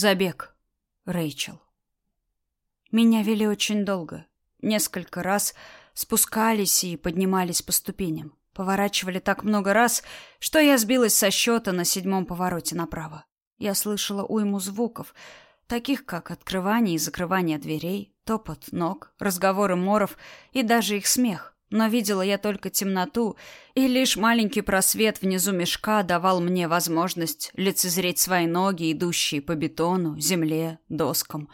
Забег. Рэйчел. Меня вели очень долго. Несколько раз спускались и поднимались по ступеням. Поворачивали так много раз, что я сбилась со счета на седьмом повороте направо. Я слышала уйму звуков, таких как открывание и закрывание дверей, топот ног, разговоры моров и даже их смех. Но видела я только темноту, и лишь маленький просвет внизу мешка давал мне возможность лицезреть свои ноги, идущие по бетону, земле, доскам.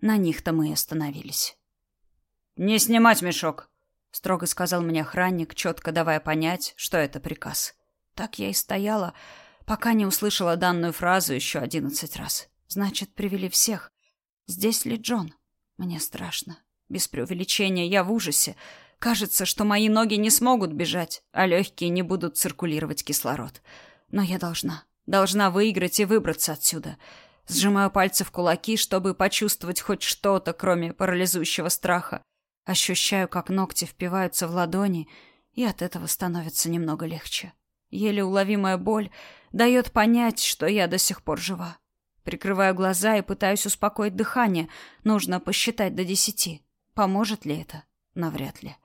На них-то мы и остановились. «Не снимать мешок!» строго сказал мне охранник, четко давая понять, что это приказ. Так я и стояла, пока не услышала данную фразу еще одиннадцать раз. Значит, привели всех. Здесь ли Джон? Мне страшно. Без преувеличения, я в ужасе. Кажется, что мои ноги не смогут бежать, а легкие не будут циркулировать кислород. Но я должна. Должна выиграть и выбраться отсюда. Сжимаю пальцы в кулаки, чтобы почувствовать хоть что-то, кроме парализующего страха. Ощущаю, как ногти впиваются в ладони, и от этого становится немного легче. Еле уловимая боль дает понять, что я до сих пор жива. Прикрываю глаза и пытаюсь успокоить дыхание. Нужно посчитать до десяти. Поможет ли это? Навряд ли.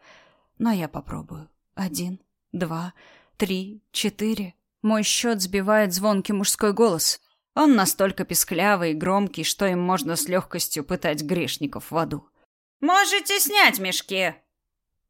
Но я попробую. Один, два, три, четыре. Мой счет сбивает звонкий мужской голос. Он настолько песклявый и громкий, что им можно с легкостью пытать грешников в аду. «Можете снять мешки!»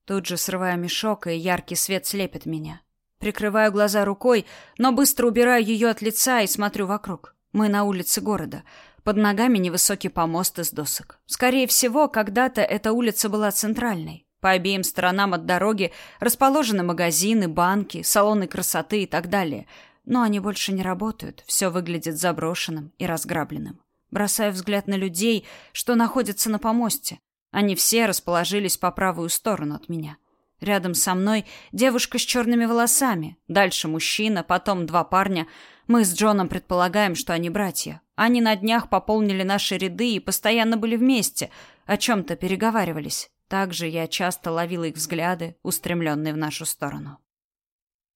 Тут же срываю мешок, и яркий свет слепит меня. Прикрываю глаза рукой, но быстро убираю ее от лица и смотрю вокруг. Мы на улице города. Под ногами невысокий помост из досок. Скорее всего, когда-то эта улица была центральной. По обеим сторонам от дороги расположены магазины, банки, салоны красоты и так далее. Но они больше не работают. Все выглядит заброшенным и разграбленным. Бросаю взгляд на людей, что находятся на помосте. Они все расположились по правую сторону от меня. Рядом со мной девушка с черными волосами, дальше мужчина, потом два парня. Мы с Джоном предполагаем, что они братья. Они на днях пополнили наши ряды и постоянно были вместе, о чем-то переговаривались. Также я часто ловила их взгляды, устремленные в нашу сторону.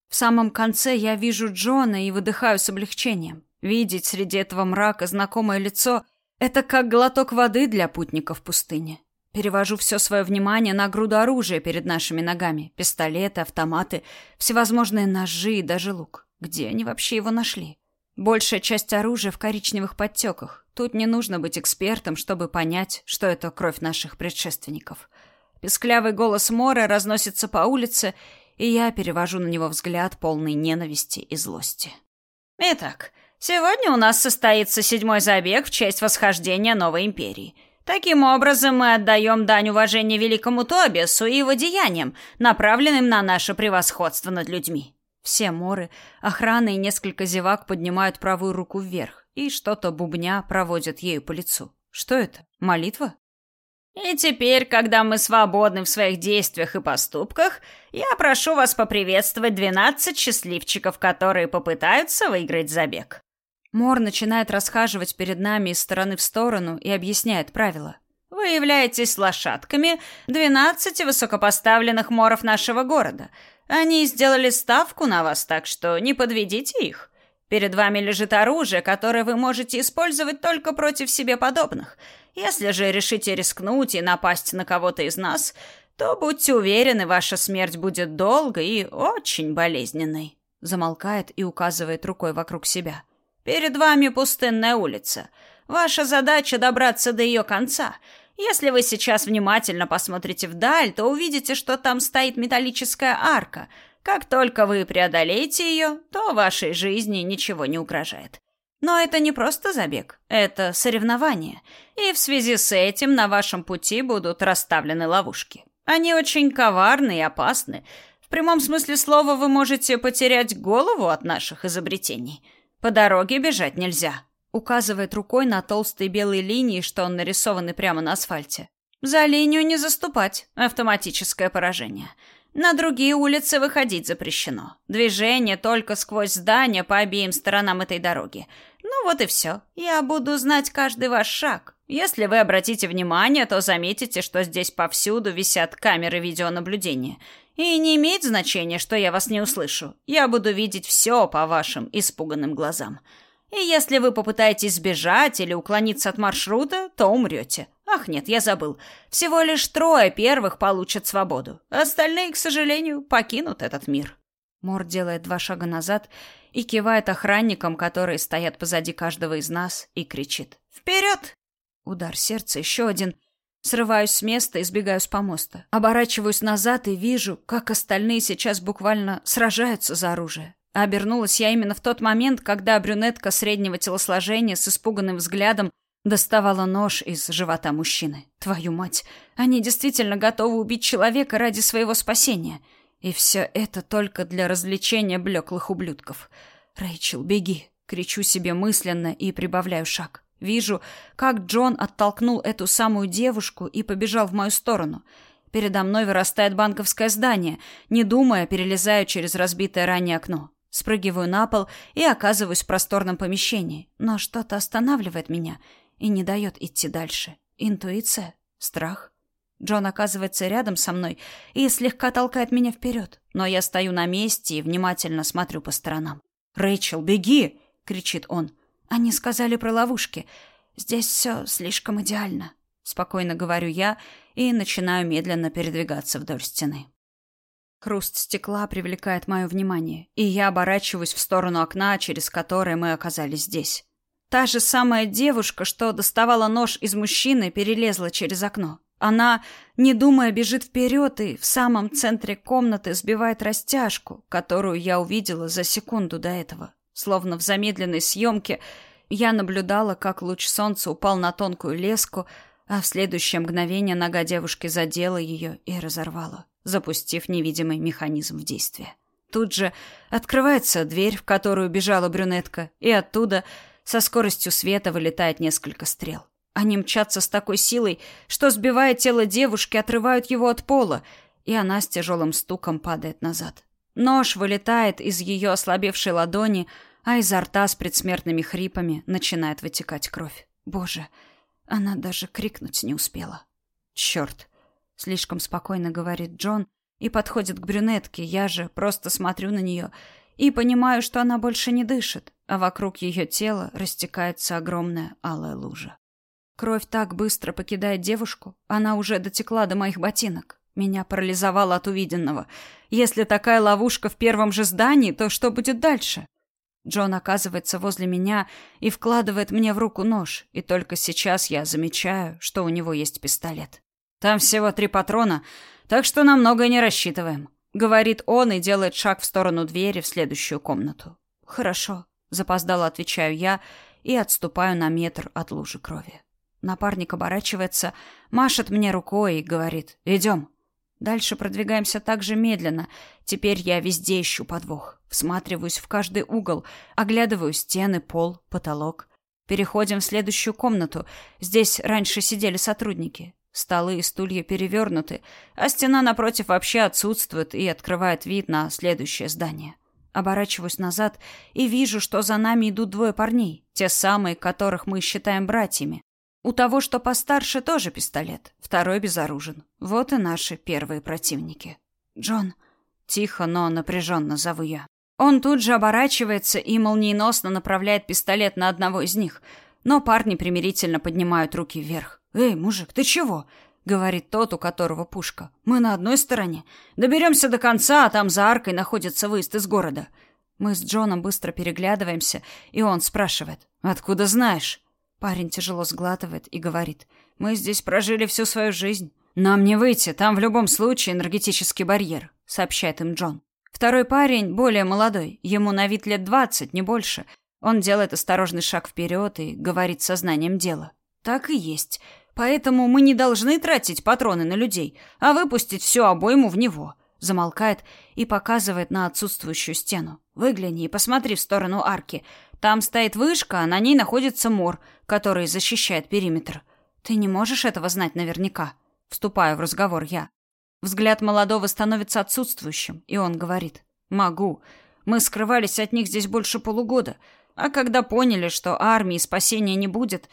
В самом конце я вижу Джона и выдыхаю с облегчением. Видеть среди этого мрака знакомое лицо — это как глоток воды для путников пустыни. Перевожу все свое внимание на груду оружия перед нашими ногами. Пистолеты, автоматы, всевозможные ножи и даже лук. Где они вообще его нашли? Большая часть оружия в коричневых подтеках. Тут не нужно быть экспертом, чтобы понять, что это кровь наших предшественников. Песклявый голос Мора разносится по улице, и я перевожу на него взгляд полный ненависти и злости. Итак, сегодня у нас состоится седьмой забег в честь восхождения новой империи — Таким образом, мы отдаем дань уважения великому Тобиасу и его деяниям, направленным на наше превосходство над людьми. Все моры, охрана и несколько зевак поднимают правую руку вверх и что-то бубня проводят ею по лицу. Что это? Молитва? И теперь, когда мы свободны в своих действиях и поступках, я прошу вас поприветствовать двенадцать счастливчиков, которые попытаются выиграть забег. Мор начинает расхаживать перед нами из стороны в сторону и объясняет правила. Вы являетесь лошадками двенадцати высокопоставленных моров нашего города. Они сделали ставку на вас, так что не подведите их. Перед вами лежит оружие, которое вы можете использовать только против себе подобных. Если же решите рискнуть и напасть на кого-то из нас, то будьте уверены, ваша смерть будет долгой и очень болезненной. Замолкает и указывает рукой вокруг себя. Перед вами пустынная улица. Ваша задача добраться до ее конца. Если вы сейчас внимательно посмотрите вдаль, то увидите, что там стоит металлическая арка. Как только вы преодолеете ее, то вашей жизни ничего не угрожает. Но это не просто забег, это соревнование. И в связи с этим на вашем пути будут расставлены ловушки. Они очень коварны и опасны. В прямом смысле слова вы можете потерять голову от наших изобретений. По дороге бежать нельзя. Указывает рукой на толстые белые линии, что он нарисованы прямо на асфальте. За линию не заступать. Автоматическое поражение. На другие улицы выходить запрещено. Движение только сквозь здания по обеим сторонам этой дороги. Ну вот и все. Я буду знать каждый ваш шаг. Если вы обратите внимание, то заметите, что здесь повсюду висят камеры видеонаблюдения. И не имеет значения, что я вас не услышу. Я буду видеть все по вашим испуганным глазам. И если вы попытаетесь сбежать или уклониться от маршрута, то умрете. Ах, нет, я забыл. Всего лишь трое первых получат свободу. Остальные, к сожалению, покинут этот мир. Мор делает два шага назад и кивает охранникам, которые стоят позади каждого из нас, и кричит. «Вперед!» Удар сердца, еще один. Срываюсь с места и сбегаю с помоста. Оборачиваюсь назад и вижу, как остальные сейчас буквально сражаются за оружие. Обернулась я именно в тот момент, когда брюнетка среднего телосложения с испуганным взглядом доставала нож из живота мужчины. Твою мать, они действительно готовы убить человека ради своего спасения. И все это только для развлечения блеклых ублюдков. «Рэйчел, беги!» — кричу себе мысленно и прибавляю шаг. Вижу, как Джон оттолкнул эту самую девушку и побежал в мою сторону. Передо мной вырастает банковское здание. Не думая, перелезаю через разбитое ранее окно. Спрыгиваю на пол и оказываюсь в просторном помещении. Но что-то останавливает меня и не дает идти дальше. Интуиция? Страх? Джон оказывается рядом со мной и слегка толкает меня вперед. Но я стою на месте и внимательно смотрю по сторонам. «Рэйчел, беги!» — кричит он. «Они сказали про ловушки. Здесь все слишком идеально», — спокойно говорю я и начинаю медленно передвигаться вдоль стены. Хруст стекла привлекает мое внимание, и я оборачиваюсь в сторону окна, через которое мы оказались здесь. Та же самая девушка, что доставала нож из мужчины, перелезла через окно. Она, не думая, бежит вперед и в самом центре комнаты сбивает растяжку, которую я увидела за секунду до этого. Словно в замедленной съемке я наблюдала, как луч солнца упал на тонкую леску, а в следующее мгновение нога девушки задела ее и разорвала запустив невидимый механизм в действие. Тут же открывается дверь, в которую бежала брюнетка, и оттуда со скоростью света вылетает несколько стрел. Они мчатся с такой силой, что, сбивая тело девушки, отрывают его от пола, и она с тяжелым стуком падает назад. Нож вылетает из ее ослабевшей ладони, а изо рта с предсмертными хрипами начинает вытекать кровь. Боже, она даже крикнуть не успела. Черт! Слишком спокойно говорит Джон и подходит к брюнетке. Я же просто смотрю на нее и понимаю, что она больше не дышит, а вокруг ее тела растекается огромная алая лужа. Кровь так быстро покидает девушку, она уже дотекла до моих ботинок. Меня парализовало от увиденного. Если такая ловушка в первом же здании, то что будет дальше? Джон оказывается возле меня и вкладывает мне в руку нож, и только сейчас я замечаю, что у него есть пистолет. Там всего три патрона, так что на многое не рассчитываем», — говорит он и делает шаг в сторону двери в следующую комнату. «Хорошо», — запоздало отвечаю я и отступаю на метр от лужи крови. Напарник оборачивается, машет мне рукой и говорит «Идем». Дальше продвигаемся так же медленно. Теперь я везде ищу подвох. Всматриваюсь в каждый угол, оглядываю стены, пол, потолок. Переходим в следующую комнату. Здесь раньше сидели сотрудники. Столы и стулья перевернуты, а стена напротив вообще отсутствует и открывает вид на следующее здание. Оборачиваюсь назад и вижу, что за нами идут двое парней, те самые, которых мы считаем братьями. У того, что постарше, тоже пистолет, второй безоружен. Вот и наши первые противники. Джон. Тихо, но напряженно зову я. Он тут же оборачивается и молниеносно направляет пистолет на одного из них, но парни примирительно поднимают руки вверх. «Эй, мужик, ты чего?» — говорит тот, у которого пушка. «Мы на одной стороне. Доберемся до конца, а там за аркой находится выезд из города». Мы с Джоном быстро переглядываемся, и он спрашивает. «Откуда знаешь?» Парень тяжело сглатывает и говорит. «Мы здесь прожили всю свою жизнь. Нам не выйти, там в любом случае энергетический барьер», — сообщает им Джон. Второй парень, более молодой, ему на вид лет двадцать, не больше. Он делает осторожный шаг вперед и говорит сознанием дела. «Так и есть. Поэтому мы не должны тратить патроны на людей, а выпустить всю обойму в него. Замолкает и показывает на отсутствующую стену. Выгляни и посмотри в сторону арки. Там стоит вышка, а на ней находится мор, который защищает периметр. Ты не можешь этого знать наверняка. Вступаю в разговор я. Взгляд молодого становится отсутствующим, и он говорит. «Могу. Мы скрывались от них здесь больше полугода, а когда поняли, что армии спасения не будет,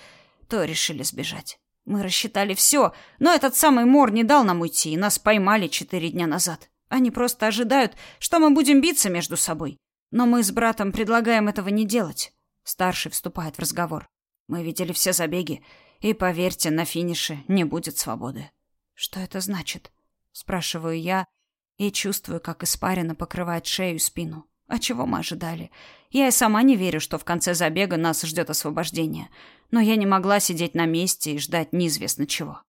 то решили сбежать. Мы рассчитали все, но этот самый Мор не дал нам уйти, и нас поймали четыре дня назад. Они просто ожидают, что мы будем биться между собой. Но мы с братом предлагаем этого не делать. Старший вступает в разговор. Мы видели все забеги, и, поверьте, на финише не будет свободы. Что это значит? Спрашиваю я и чувствую, как испарина покрывает шею и спину. А чего мы ожидали? Я и сама не верю, что в конце забега нас ждет освобождение. Но я не могла сидеть на месте и ждать неизвестно чего.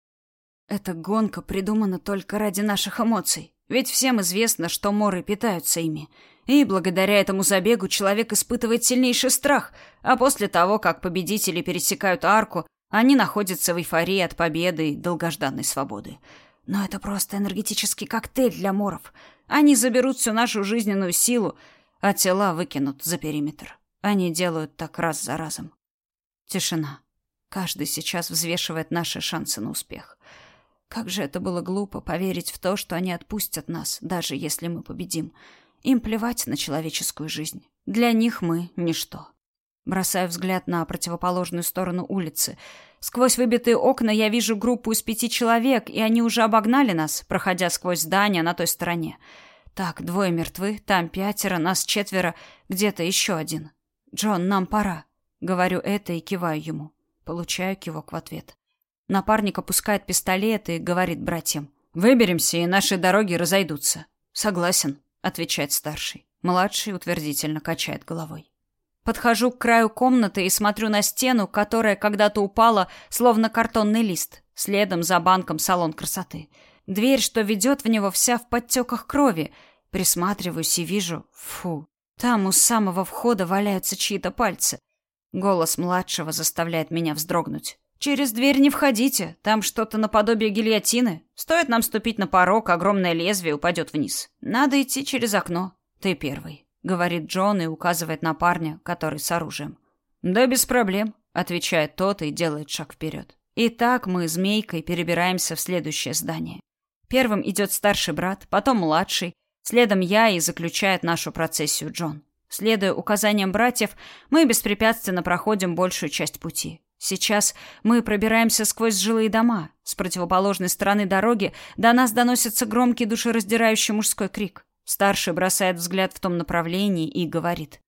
Эта гонка придумана только ради наших эмоций. Ведь всем известно, что моры питаются ими. И благодаря этому забегу человек испытывает сильнейший страх, а после того, как победители пересекают арку, они находятся в эйфории от победы и долгожданной свободы. Но это просто энергетический коктейль для моров. Они заберут всю нашу жизненную силу, а тела выкинут за периметр. Они делают так раз за разом. Тишина. Каждый сейчас взвешивает наши шансы на успех. Как же это было глупо поверить в то, что они отпустят нас, даже если мы победим. Им плевать на человеческую жизнь. Для них мы — ничто. Бросаю взгляд на противоположную сторону улицы. Сквозь выбитые окна я вижу группу из пяти человек, и они уже обогнали нас, проходя сквозь здание на той стороне. Так, двое мертвы, там пятеро, нас четверо, где-то еще один. «Джон, нам пора». Говорю это и киваю ему. Получаю кивок в ответ. Напарник опускает пистолет и говорит братьям. «Выберемся, и наши дороги разойдутся». «Согласен», — отвечает старший. Младший утвердительно качает головой. Подхожу к краю комнаты и смотрю на стену, которая когда-то упала, словно картонный лист, следом за банком салон красоты. Дверь, что ведет в него, вся в подтеках крови. Присматриваюсь и вижу... Фу. Там у самого входа валяются чьи-то пальцы. Голос младшего заставляет меня вздрогнуть. Через дверь не входите, там что-то наподобие гильотины. Стоит нам ступить на порог, огромное лезвие упадет вниз. Надо идти через окно. Ты первый, говорит Джон и указывает на парня, который с оружием. Да без проблем, отвечает тот и делает шаг вперед. И так мы змейкой перебираемся в следующее здание. Первым идет старший брат, потом младший, следом я и заключает нашу процессию Джон. Следуя указаниям братьев, мы беспрепятственно проходим большую часть пути. Сейчас мы пробираемся сквозь жилые дома. С противоположной стороны дороги до нас доносится громкий душераздирающий мужской крик. Старший бросает взгляд в том направлении и говорит.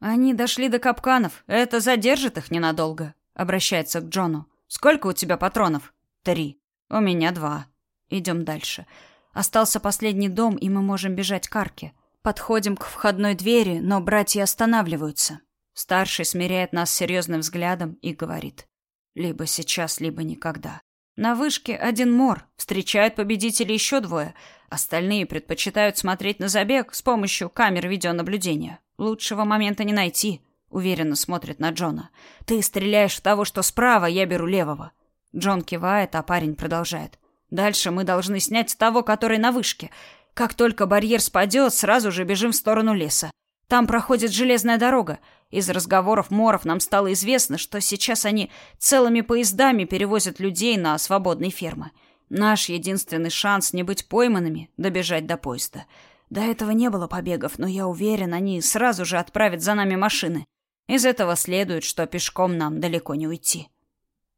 «Они дошли до капканов. Это задержит их ненадолго», — обращается к Джону. «Сколько у тебя патронов?» «Три. У меня два. Идем дальше. Остался последний дом, и мы можем бежать к арке. Подходим к входной двери, но братья останавливаются. Старший смиряет нас серьезным взглядом и говорит. Либо сейчас, либо никогда. На вышке один мор, встречают победителей еще двое. Остальные предпочитают смотреть на забег с помощью камер видеонаблюдения. Лучшего момента не найти. Уверенно смотрит на Джона. Ты стреляешь в того, что справа, я беру левого. Джон кивает, а парень продолжает. Дальше мы должны снять того, который на вышке. Как только барьер спадет, сразу же бежим в сторону леса. Там проходит железная дорога. Из разговоров Моров нам стало известно, что сейчас они целыми поездами перевозят людей на свободные фермы. Наш единственный шанс не быть пойманными — добежать до поезда. До этого не было побегов, но я уверен, они сразу же отправят за нами машины. Из этого следует, что пешком нам далеко не уйти.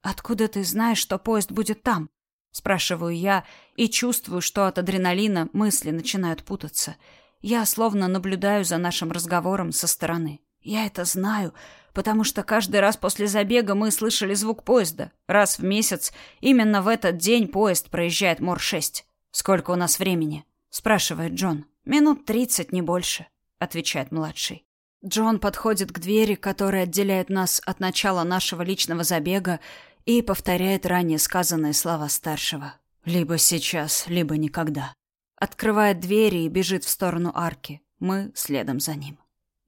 «Откуда ты знаешь, что поезд будет там?» Спрашиваю я и чувствую, что от адреналина мысли начинают путаться — я словно наблюдаю за нашим разговором со стороны. Я это знаю, потому что каждый раз после забега мы слышали звук поезда. Раз в месяц, именно в этот день поезд проезжает Мор-6. «Сколько у нас времени?» — спрашивает Джон. «Минут тридцать, не больше», — отвечает младший. Джон подходит к двери, которая отделяет нас от начала нашего личного забега, и повторяет ранее сказанные слова старшего. «Либо сейчас, либо никогда». Открывает двери и бежит в сторону арки. Мы следом за ним.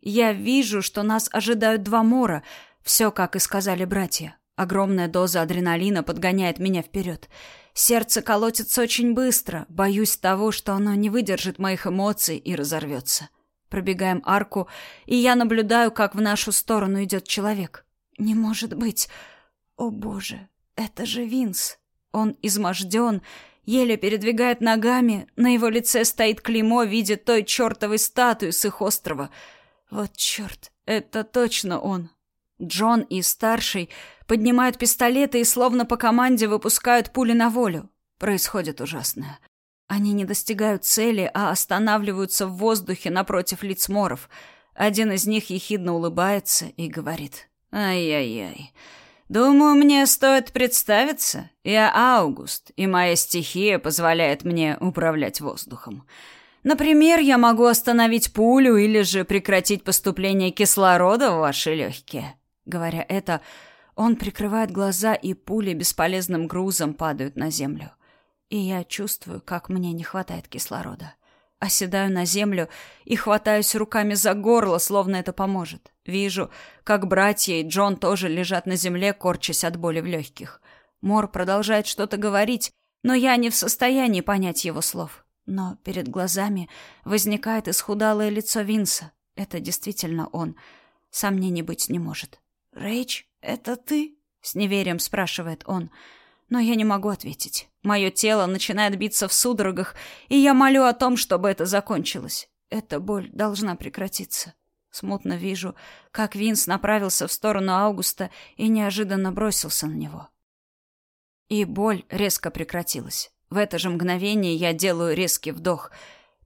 Я вижу, что нас ожидают два мора. Все, как и сказали братья. Огромная доза адреналина подгоняет меня вперед. Сердце колотится очень быстро. Боюсь того, что оно не выдержит моих эмоций и разорвется. Пробегаем арку, и я наблюдаю, как в нашу сторону идет человек. Не может быть. О боже, это же Винс. Он изможден еле передвигает ногами, на его лице стоит клеймо в виде той чертовой статуи с их острова. Вот черт, это точно он. Джон и старший поднимают пистолеты и словно по команде выпускают пули на волю. Происходит ужасное. Они не достигают цели, а останавливаются в воздухе напротив лиц моров. Один из них ехидно улыбается и говорит Ай-яй-яй. Думаю, мне стоит представиться. Я Аугуст, и моя стихия позволяет мне управлять воздухом. Например, я могу остановить пулю или же прекратить поступление кислорода в ваши легкие. Говоря это, он прикрывает глаза, и пули бесполезным грузом падают на землю. И я чувствую, как мне не хватает кислорода. Оседаю на землю и хватаюсь руками за горло, словно это поможет. Вижу, как братья и Джон тоже лежат на земле, корчась от боли в легких. Мор продолжает что-то говорить, но я не в состоянии понять его слов. Но перед глазами возникает исхудалое лицо Винса. Это действительно он. Сомнений быть не может. «Рэйч, это ты?» — с неверием спрашивает он. Но я не могу ответить. Мое тело начинает биться в судорогах, и я молю о том, чтобы это закончилось. Эта боль должна прекратиться. Смутно вижу, как Винс направился в сторону Аугуста и неожиданно бросился на него. И боль резко прекратилась. В это же мгновение я делаю резкий вдох.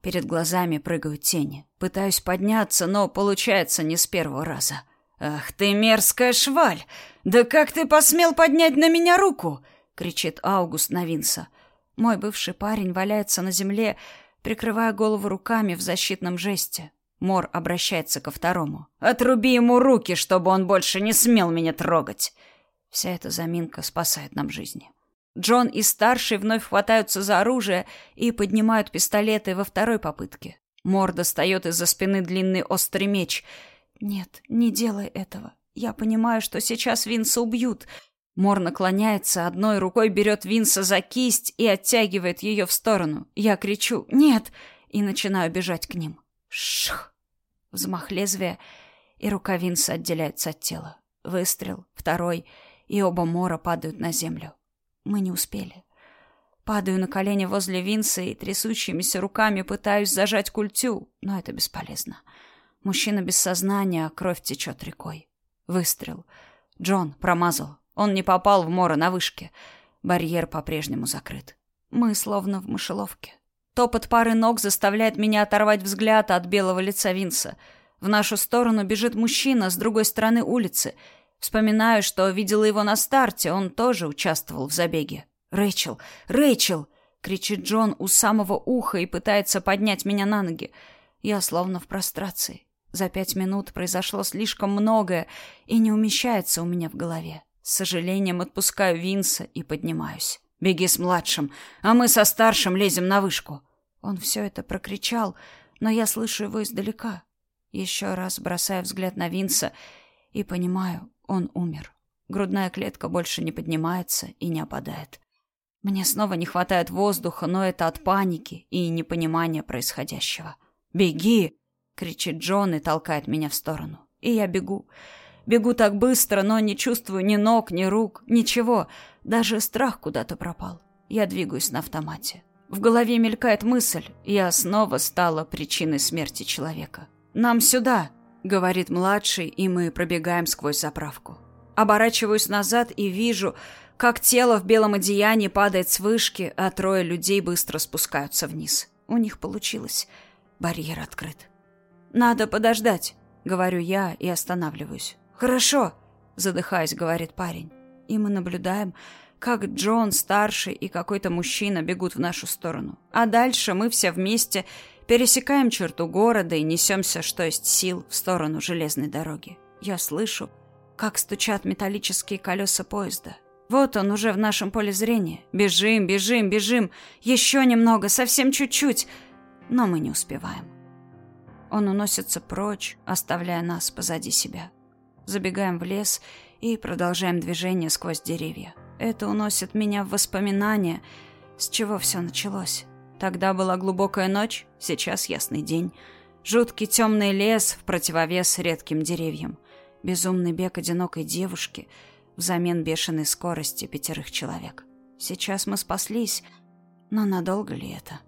Перед глазами прыгают тени. Пытаюсь подняться, но получается не с первого раза. «Ах ты мерзкая шваль! Да как ты посмел поднять на меня руку?» кричит Аугуст на Винса. Мой бывший парень валяется на земле, прикрывая голову руками в защитном жесте. Мор обращается ко второму. «Отруби ему руки, чтобы он больше не смел меня трогать!» Вся эта заминка спасает нам жизни. Джон и старший вновь хватаются за оружие и поднимают пистолеты во второй попытке. Мор достает из-за спины длинный острый меч. «Нет, не делай этого. Я понимаю, что сейчас Винса убьют, Мор наклоняется, одной рукой берет Винса за кисть и оттягивает ее в сторону. Я кричу «Нет!» и начинаю бежать к ним. Шх! Взмах лезвия, и рука Винса отделяется от тела. Выстрел, второй, и оба Мора падают на землю. Мы не успели. Падаю на колени возле Винса и трясущимися руками пытаюсь зажать культю, но это бесполезно. Мужчина без сознания, а кровь течет рекой. Выстрел. Джон промазал. Он не попал в мора на вышке. Барьер по-прежнему закрыт. Мы словно в мышеловке. Топот пары ног заставляет меня оторвать взгляд от белого лица Винса. В нашу сторону бежит мужчина с другой стороны улицы. Вспоминаю, что видела его на старте, он тоже участвовал в забеге. «Рэйчел! Рэйчел!» — кричит Джон у самого уха и пытается поднять меня на ноги. Я словно в прострации. За пять минут произошло слишком многое и не умещается у меня в голове. С сожалением отпускаю Винса и поднимаюсь. «Беги с младшим, а мы со старшим лезем на вышку». Он все это прокричал, но я слышу его издалека. Еще раз бросаю взгляд на Винса и понимаю, он умер. Грудная клетка больше не поднимается и не опадает. Мне снова не хватает воздуха, но это от паники и непонимания происходящего. «Беги!» — кричит Джон и толкает меня в сторону. И я бегу. Бегу так быстро, но не чувствую ни ног, ни рук, ничего. Даже страх куда-то пропал. Я двигаюсь на автомате. В голове мелькает мысль. Я снова стала причиной смерти человека. «Нам сюда!» — говорит младший, и мы пробегаем сквозь заправку. Оборачиваюсь назад и вижу, как тело в белом одеянии падает с вышки, а трое людей быстро спускаются вниз. У них получилось. Барьер открыт. «Надо подождать», — говорю я и останавливаюсь. «Хорошо», — задыхаясь, говорит парень. И мы наблюдаем, как Джон, старший и какой-то мужчина бегут в нашу сторону. А дальше мы все вместе пересекаем черту города и несемся, что есть сил, в сторону железной дороги. Я слышу, как стучат металлические колеса поезда. Вот он уже в нашем поле зрения. Бежим, бежим, бежим. Еще немного, совсем чуть-чуть. Но мы не успеваем. Он уносится прочь, оставляя нас позади себя. Забегаем в лес и продолжаем движение сквозь деревья. Это уносит меня в воспоминания, с чего все началось. Тогда была глубокая ночь, сейчас ясный день. Жуткий темный лес в противовес редким деревьям. Безумный бег одинокой девушки взамен бешеной скорости пятерых человек. Сейчас мы спаслись, но надолго ли это?